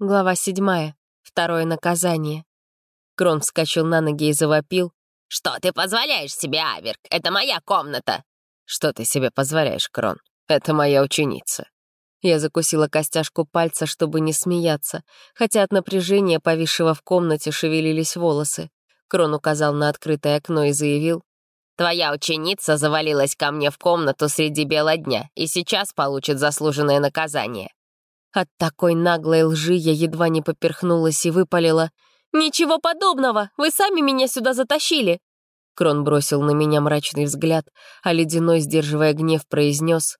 Глава седьмая. Второе наказание. Крон вскочил на ноги и завопил. «Что ты позволяешь себе, Аверк? Это моя комната!» «Что ты себе позволяешь, Крон? Это моя ученица». Я закусила костяшку пальца, чтобы не смеяться, хотя от напряжения, повисшего в комнате, шевелились волосы. Крон указал на открытое окно и заявил. «Твоя ученица завалилась ко мне в комнату среди бела дня и сейчас получит заслуженное наказание. От такой наглой лжи я едва не поперхнулась и выпалила. «Ничего подобного! Вы сами меня сюда затащили!» Крон бросил на меня мрачный взгляд, а Ледяной, сдерживая гнев, произнес.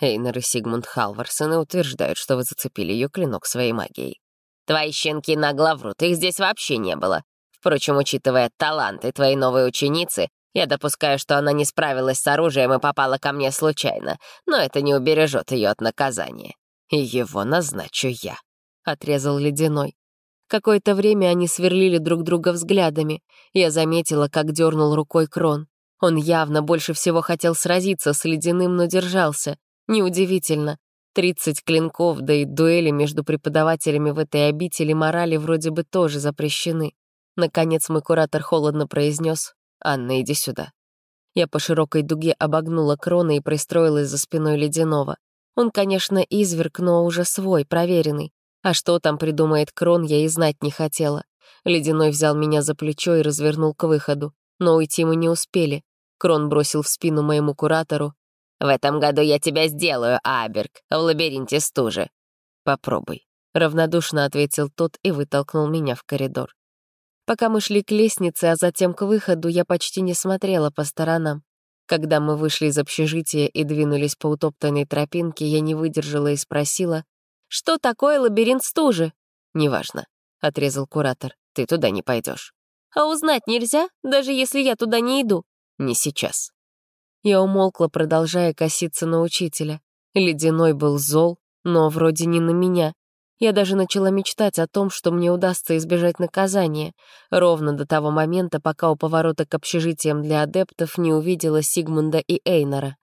Эйнер и Сигмунд Халварсены утверждают, что вы зацепили ее клинок своей магией. Твои щенки нагло врут, их здесь вообще не было. Впрочем, учитывая таланты твоей новой ученицы, я допускаю, что она не справилась с оружием и попала ко мне случайно, но это не убережет ее от наказания и его назначу я», — отрезал Ледяной. Какое-то время они сверлили друг друга взглядами. Я заметила, как дернул рукой Крон. Он явно больше всего хотел сразиться с Ледяным, но держался. Неудивительно. Тридцать клинков, да и дуэли между преподавателями в этой обители морали вроде бы тоже запрещены. Наконец мой куратор холодно произнес «Анна, иди сюда». Я по широкой дуге обогнула крона и пристроилась за спиной Ледяного. Он, конечно, изверг, но уже свой, проверенный. А что там придумает Крон, я и знать не хотела. Ледяной взял меня за плечо и развернул к выходу. Но уйти мы не успели. Крон бросил в спину моему куратору. «В этом году я тебя сделаю, Аберг, в лабиринте стужи». «Попробуй», — равнодушно ответил тот и вытолкнул меня в коридор. Пока мы шли к лестнице, а затем к выходу, я почти не смотрела по сторонам. Когда мы вышли из общежития и двинулись по утоптанной тропинке, я не выдержала и спросила, «Что такое лабиринт стужи?» «Неважно», — отрезал куратор, «ты туда не пойдешь. «А узнать нельзя, даже если я туда не иду?» «Не сейчас». Я умолкла, продолжая коситься на учителя. Ледяной был зол, но вроде не на меня. Я даже начала мечтать о том, что мне удастся избежать наказания, ровно до того момента, пока у поворота к общежитиям для адептов не увидела Сигмунда и Эйнора.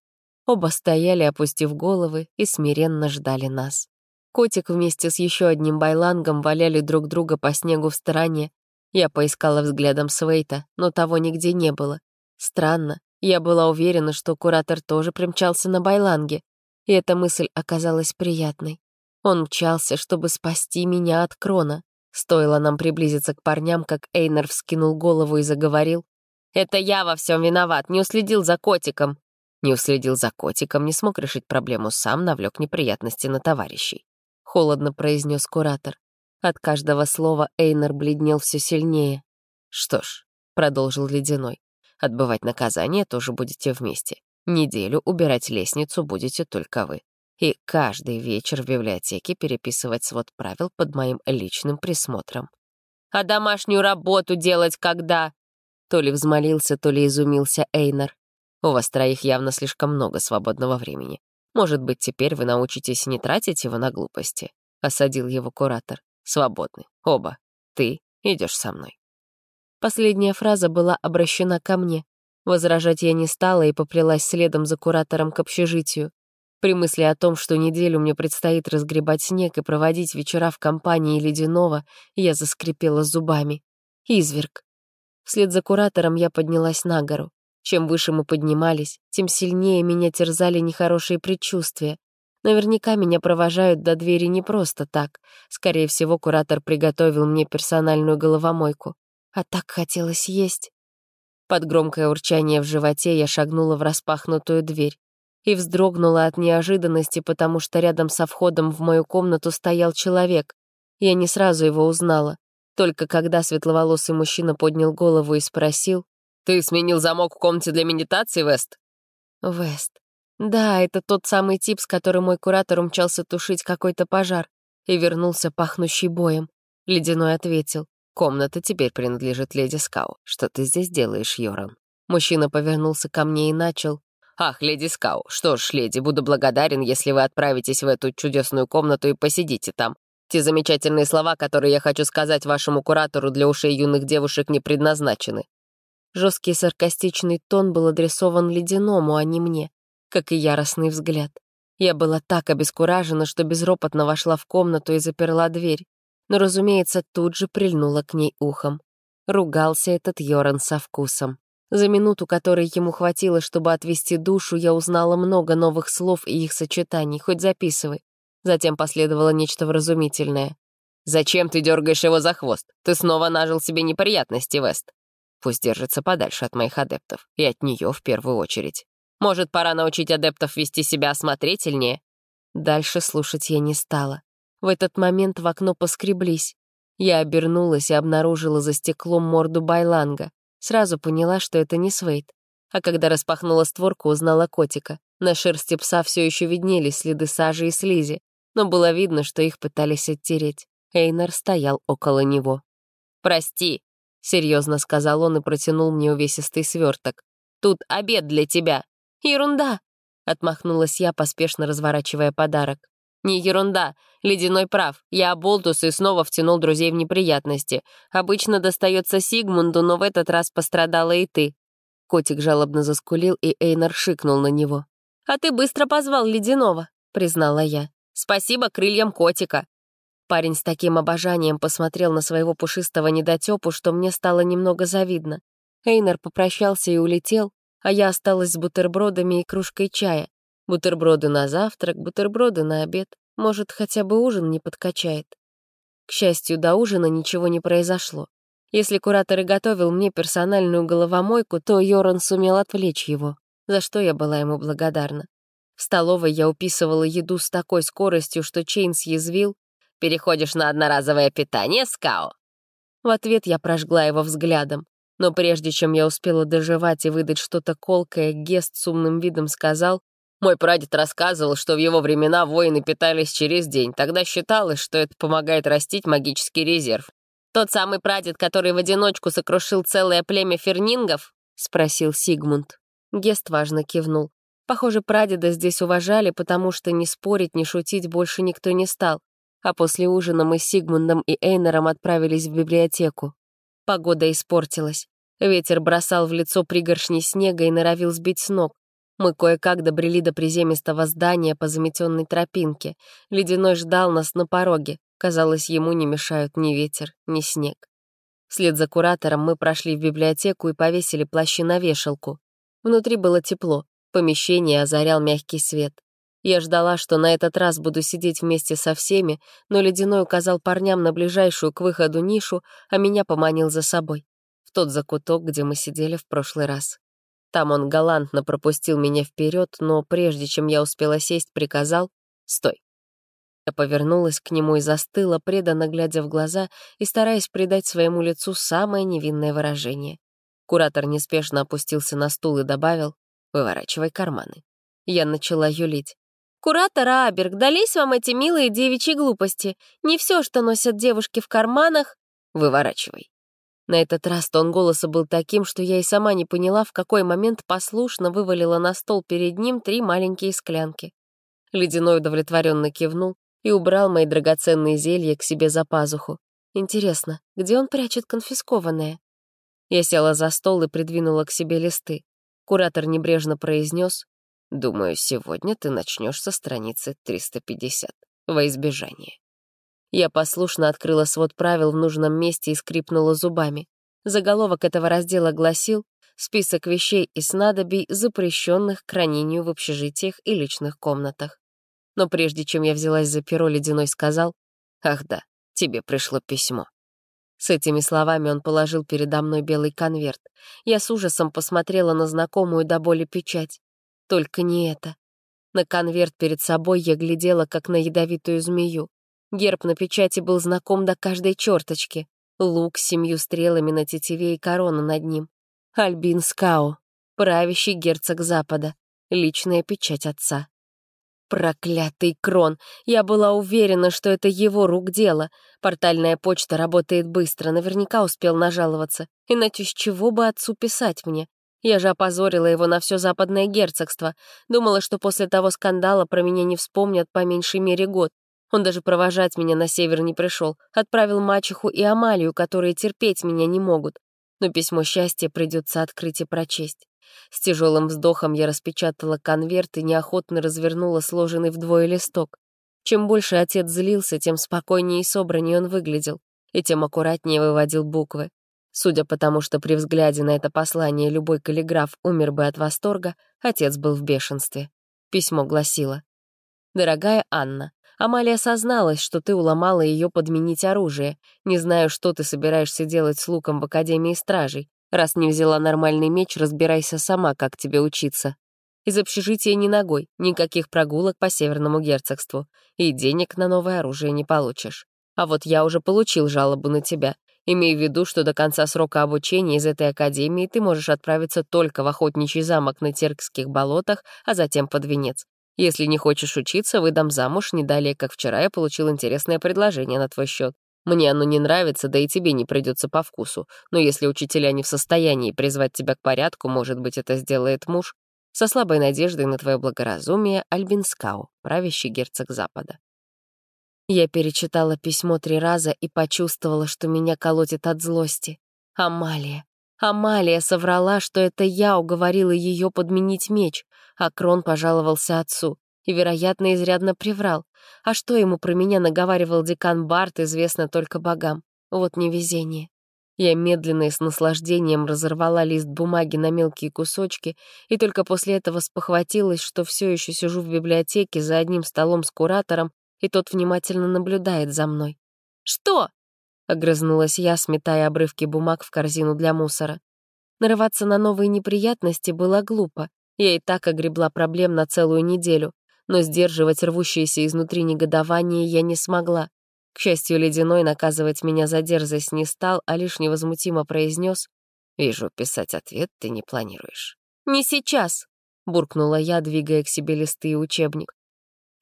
Оба стояли, опустив головы, и смиренно ждали нас. Котик вместе с еще одним байлангом валяли друг друга по снегу в стороне. Я поискала взглядом Свейта, но того нигде не было. Странно, я была уверена, что куратор тоже примчался на байланге, и эта мысль оказалась приятной. Он мчался, чтобы спасти меня от крона. Стоило нам приблизиться к парням, как Эйнер вскинул голову и заговорил. «Это я во всем виноват, не уследил за котиком». Не уследил за котиком, не смог решить проблему сам, навлек неприятности на товарищей. Холодно произнес куратор. От каждого слова Эйнер бледнел все сильнее. «Что ж», — продолжил Ледяной, — «отбывать наказание тоже будете вместе. Неделю убирать лестницу будете только вы и каждый вечер в библиотеке переписывать свод правил под моим личным присмотром. «А домашнюю работу делать когда?» То ли взмолился, то ли изумился Эйнер. «У вас троих явно слишком много свободного времени. Может быть, теперь вы научитесь не тратить его на глупости?» — осадил его куратор. «Свободны. Оба. Ты идешь со мной». Последняя фраза была обращена ко мне. Возражать я не стала и поплелась следом за куратором к общежитию. При мысли о том, что неделю мне предстоит разгребать снег и проводить вечера в компании Ледяного, я заскрипела зубами. Изверг. Вслед за куратором я поднялась на гору. Чем выше мы поднимались, тем сильнее меня терзали нехорошие предчувствия. Наверняка меня провожают до двери не просто так. Скорее всего, куратор приготовил мне персональную головомойку. А так хотелось есть. Под громкое урчание в животе я шагнула в распахнутую дверь и вздрогнула от неожиданности, потому что рядом со входом в мою комнату стоял человек. Я не сразу его узнала. Только когда светловолосый мужчина поднял голову и спросил, «Ты сменил замок в комнате для медитации, Вест?» «Вест. Да, это тот самый тип, с которым мой куратор умчался тушить какой-то пожар и вернулся пахнущий боем. Ледяной ответил, «Комната теперь принадлежит леди Скау. Что ты здесь делаешь, Йоран?» Мужчина повернулся ко мне и начал. «Ах, леди Скау, что ж, леди, буду благодарен, если вы отправитесь в эту чудесную комнату и посидите там. Те замечательные слова, которые я хочу сказать вашему куратору для ушей юных девушек, не предназначены». Жесткий саркастичный тон был адресован ледяному, а не мне, как и яростный взгляд. Я была так обескуражена, что безропотно вошла в комнату и заперла дверь. но, разумеется, тут же прильнула к ней ухом. Ругался этот Йоран со вкусом. За минуту, которой ему хватило, чтобы отвести душу, я узнала много новых слов и их сочетаний, хоть записывай. Затем последовало нечто вразумительное. «Зачем ты дергаешь его за хвост? Ты снова нажил себе неприятности, Вест. Пусть держится подальше от моих адептов, и от нее в первую очередь. Может, пора научить адептов вести себя осмотрительнее?» Дальше слушать я не стала. В этот момент в окно поскреблись. Я обернулась и обнаружила за стеклом морду Байланга. Сразу поняла, что это не Свейт. А когда распахнула створку, узнала котика. На шерсти пса все еще виднелись следы сажи и слизи, но было видно, что их пытались оттереть. Эйнер стоял около него. «Прости», — серьезно сказал он и протянул мне увесистый сверток. «Тут обед для тебя». «Ерунда», — отмахнулась я, поспешно разворачивая подарок. «Не ерунда. Ледяной прав. Я оболтус и снова втянул друзей в неприятности. Обычно достается Сигмунду, но в этот раз пострадала и ты». Котик жалобно заскулил, и Эйнар шикнул на него. «А ты быстро позвал Ледяного», — признала я. «Спасибо крыльям котика». Парень с таким обожанием посмотрел на своего пушистого недотёпу, что мне стало немного завидно. Эйнар попрощался и улетел, а я осталась с бутербродами и кружкой чая. Бутерброды на завтрак, бутерброды на обед. Может, хотя бы ужин не подкачает. К счастью, до ужина ничего не произошло. Если куратор и готовил мне персональную головомойку, то Йоран сумел отвлечь его, за что я была ему благодарна. В столовой я уписывала еду с такой скоростью, что Чейн съязвил. «Переходишь на одноразовое питание, Скао?» В ответ я прожгла его взглядом. Но прежде чем я успела доживать и выдать что-то колкое, Гест с умным видом сказал, мой прадед рассказывал, что в его времена воины питались через день. Тогда считалось, что это помогает растить магический резерв. «Тот самый прадед, который в одиночку сокрушил целое племя фернингов?» — спросил Сигмунд. Гест важно кивнул. Похоже, прадеда здесь уважали, потому что ни спорить, ни шутить больше никто не стал. А после ужина мы с Сигмундом и Эйнером отправились в библиотеку. Погода испортилась. Ветер бросал в лицо пригоршни снега и норовил сбить с ног. Мы кое-как добрели до приземистого здания по заметенной тропинке. Ледяной ждал нас на пороге. Казалось, ему не мешают ни ветер, ни снег. Вслед за куратором мы прошли в библиотеку и повесили плащи на вешалку. Внутри было тепло, помещение озарял мягкий свет. Я ждала, что на этот раз буду сидеть вместе со всеми, но Ледяной указал парням на ближайшую к выходу нишу, а меня поманил за собой. В тот закуток, где мы сидели в прошлый раз. Там он галантно пропустил меня вперед, но прежде чем я успела сесть, приказал «Стой». Я повернулась к нему и застыла, преданно глядя в глаза и стараясь придать своему лицу самое невинное выражение. Куратор неспешно опустился на стул и добавил «Выворачивай карманы». Я начала юлить. «Куратор Аберг, дались вам эти милые девичьи глупости. Не все, что носят девушки в карманах...» «Выворачивай». На этот раз тон голоса был таким, что я и сама не поняла, в какой момент послушно вывалила на стол перед ним три маленькие склянки. Ледяной удовлетворенно кивнул и убрал мои драгоценные зелья к себе за пазуху. Интересно, где он прячет конфискованное? Я села за стол и придвинула к себе листы. Куратор небрежно произнес, «Думаю, сегодня ты начнешь со страницы 350, во избежание». Я послушно открыла свод правил в нужном месте и скрипнула зубами. Заголовок этого раздела гласил «Список вещей и снадобий, запрещенных к хранению в общежитиях и личных комнатах». Но прежде чем я взялась за перо, Ледяной сказал «Ах да, тебе пришло письмо». С этими словами он положил передо мной белый конверт. Я с ужасом посмотрела на знакомую до боли печать. Только не это. На конверт перед собой я глядела, как на ядовитую змею. Герб на печати был знаком до каждой черточки. Лук с семью стрелами на тетиве и корона над ним. Альбин Скао, правящий герцог Запада, личная печать отца. Проклятый крон! Я была уверена, что это его рук дело. Портальная почта работает быстро, наверняка успел нажаловаться. Иначе с чего бы отцу писать мне? Я же опозорила его на все западное герцогство. Думала, что после того скандала про меня не вспомнят по меньшей мере год. Он даже провожать меня на север не пришел, отправил мачеху и Амалию, которые терпеть меня не могут. Но письмо счастья придется открыть и прочесть. С тяжелым вздохом я распечатала конверт и неохотно развернула сложенный вдвое листок. Чем больше отец злился, тем спокойнее и собраннее он выглядел, и тем аккуратнее выводил буквы. Судя по тому, что при взгляде на это послание любой каллиграф умер бы от восторга, отец был в бешенстве. Письмо гласило. «Дорогая Анна, Амалия созналась, что ты уломала ее подменить оружие. Не знаю, что ты собираешься делать с луком в Академии Стражей. Раз не взяла нормальный меч, разбирайся сама, как тебе учиться. Из общежития ни ногой, никаких прогулок по Северному герцогству. И денег на новое оружие не получишь. А вот я уже получил жалобу на тебя. Имей в виду, что до конца срока обучения из этой академии ты можешь отправиться только в охотничий замок на Теркских болотах, а затем под венец. Если не хочешь учиться, выдам замуж, не далее, как вчера я получил интересное предложение на твой счет. Мне оно не нравится, да и тебе не придется по вкусу. Но если учителя не в состоянии призвать тебя к порядку, может быть, это сделает муж. Со слабой надеждой на твое благоразумие Альбин Скау, правящий герцог Запада. Я перечитала письмо три раза и почувствовала, что меня колотит от злости. Амалия. Амалия соврала, что это я уговорила ее подменить меч, а Крон пожаловался отцу и, вероятно, изрядно приврал. А что ему про меня наговаривал декан Барт, известно только богам. Вот невезение. Я медленно и с наслаждением разорвала лист бумаги на мелкие кусочки и только после этого спохватилась, что все еще сижу в библиотеке за одним столом с куратором и тот внимательно наблюдает за мной. «Что?» — огрызнулась я, сметая обрывки бумаг в корзину для мусора. Нарываться на новые неприятности было глупо. Я и так огребла проблем на целую неделю, но сдерживать рвущееся изнутри негодование я не смогла. К счастью, Ледяной наказывать меня за дерзость не стал, а лишь невозмутимо произнес: «Вижу, писать ответ ты не планируешь». «Не сейчас», — буркнула я, двигая к себе листы и учебник.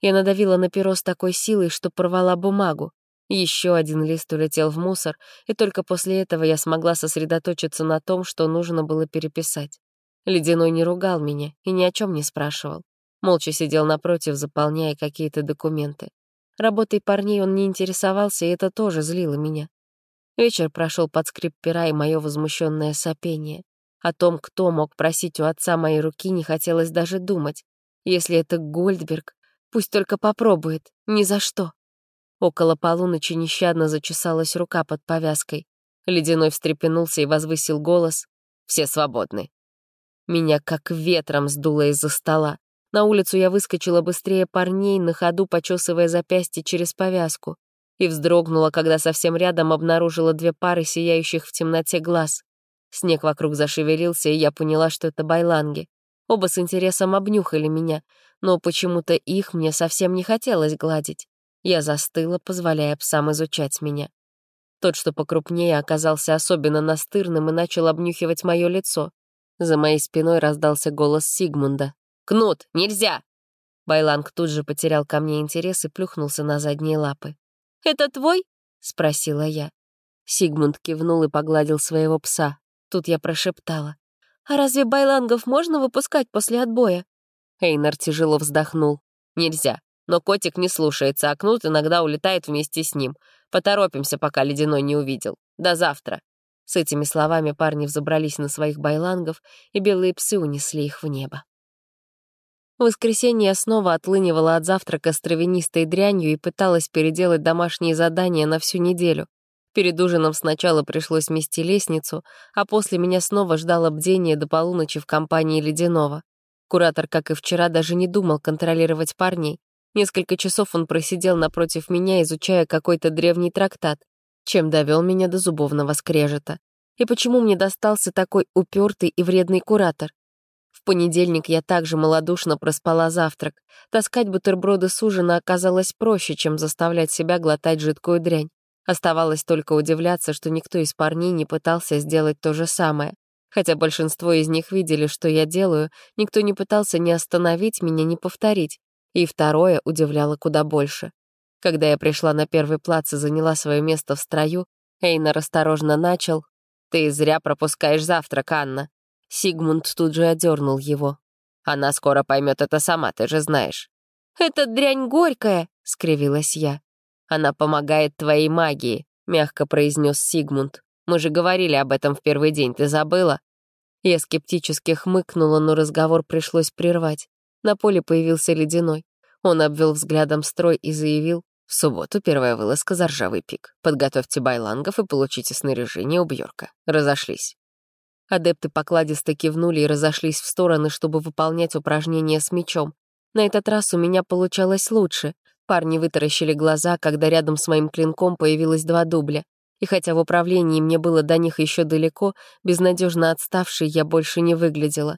Я надавила на перо с такой силой, что порвала бумагу. Еще один лист улетел в мусор, и только после этого я смогла сосредоточиться на том, что нужно было переписать. Ледяной не ругал меня и ни о чем не спрашивал. Молча сидел напротив, заполняя какие-то документы. Работой парней он не интересовался, и это тоже злило меня. Вечер прошел под скрип пера и мое возмущенное сопение. О том, кто мог просить у отца моей руки, не хотелось даже думать. Если это Гольдберг, Пусть только попробует. Ни за что. Около полуночи нещадно зачесалась рука под повязкой. Ледяной встрепенулся и возвысил голос. «Все свободны». Меня как ветром сдуло из-за стола. На улицу я выскочила быстрее парней, на ходу почесывая запястье через повязку. И вздрогнула, когда совсем рядом обнаружила две пары сияющих в темноте глаз. Снег вокруг зашевелился, и я поняла, что это байланги. Оба с интересом обнюхали меня, но почему-то их мне совсем не хотелось гладить. Я застыла, позволяя псам изучать меня. Тот, что покрупнее, оказался особенно настырным и начал обнюхивать мое лицо. За моей спиной раздался голос Сигмунда. «Кнут, нельзя!» Байланг тут же потерял ко мне интерес и плюхнулся на задние лапы. «Это твой?» — спросила я. Сигмунд кивнул и погладил своего пса. Тут я прошептала. «А разве байлангов можно выпускать после отбоя?» Эйнар тяжело вздохнул. «Нельзя. Но котик не слушается, а Кнут иногда улетает вместе с ним. Поторопимся, пока Ледяной не увидел. До завтра». С этими словами парни взобрались на своих байлангов, и белые псы унесли их в небо. В воскресенье снова отлынивала от завтрака с травянистой дрянью и пыталась переделать домашние задания на всю неделю. Перед ужином сначала пришлось мести лестницу, а после меня снова ждало бдение до полуночи в компании Ледяного. Куратор, как и вчера, даже не думал контролировать парней. Несколько часов он просидел напротив меня, изучая какой-то древний трактат, чем довел меня до зубовного скрежета. И почему мне достался такой упертый и вредный куратор? В понедельник я также малодушно проспала завтрак. Таскать бутерброды с ужина оказалось проще, чем заставлять себя глотать жидкую дрянь. Оставалось только удивляться, что никто из парней не пытался сделать то же самое. Хотя большинство из них видели, что я делаю, никто не пытался ни остановить меня, ни повторить. И второе удивляло куда больше. Когда я пришла на первый плац и заняла свое место в строю, Эйнар осторожно начал. «Ты зря пропускаешь завтрак, Анна». Сигмунд тут же одернул его. «Она скоро поймет это сама, ты же знаешь». «Это дрянь горькая», — скривилась я. «Она помогает твоей магии», — мягко произнес Сигмунд. Мы же говорили об этом в первый день, ты забыла?» Я скептически хмыкнула, но разговор пришлось прервать. На поле появился Ледяной. Он обвел взглядом строй и заявил, «В субботу первая вылазка за ржавый пик. Подготовьте байлангов и получите снаряжение у Бьорка. Разошлись». Адепты покладисто кивнули и разошлись в стороны, чтобы выполнять упражнения с мечом. На этот раз у меня получалось лучше. Парни вытаращили глаза, когда рядом с моим клинком появилось два дубля. И хотя в управлении мне было до них еще далеко, безнадежно отставшей я больше не выглядела.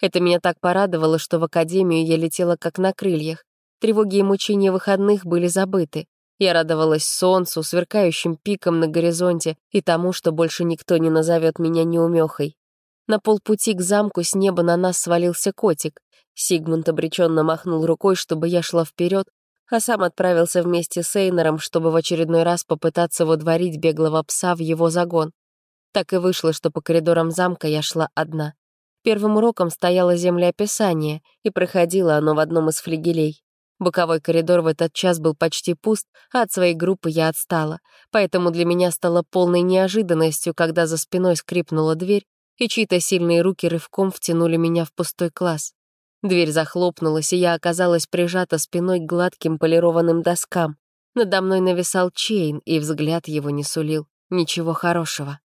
Это меня так порадовало, что в академию я летела как на крыльях. Тревоги и мучения выходных были забыты. Я радовалась солнцу, сверкающим пиком на горизонте и тому, что больше никто не назовет меня неумехой. На полпути к замку с неба на нас свалился котик. Сигмунд обреченно махнул рукой, чтобы я шла вперед, а сам отправился вместе с Эйнером, чтобы в очередной раз попытаться водворить беглого пса в его загон. Так и вышло, что по коридорам замка я шла одна. Первым уроком стояло землеописание, и проходило оно в одном из флигелей. Боковой коридор в этот час был почти пуст, а от своей группы я отстала, поэтому для меня стало полной неожиданностью, когда за спиной скрипнула дверь, и чьи-то сильные руки рывком втянули меня в пустой класс. Дверь захлопнулась, и я оказалась прижата спиной к гладким полированным доскам. Надо мной нависал Чейн, и взгляд его не сулил. Ничего хорошего.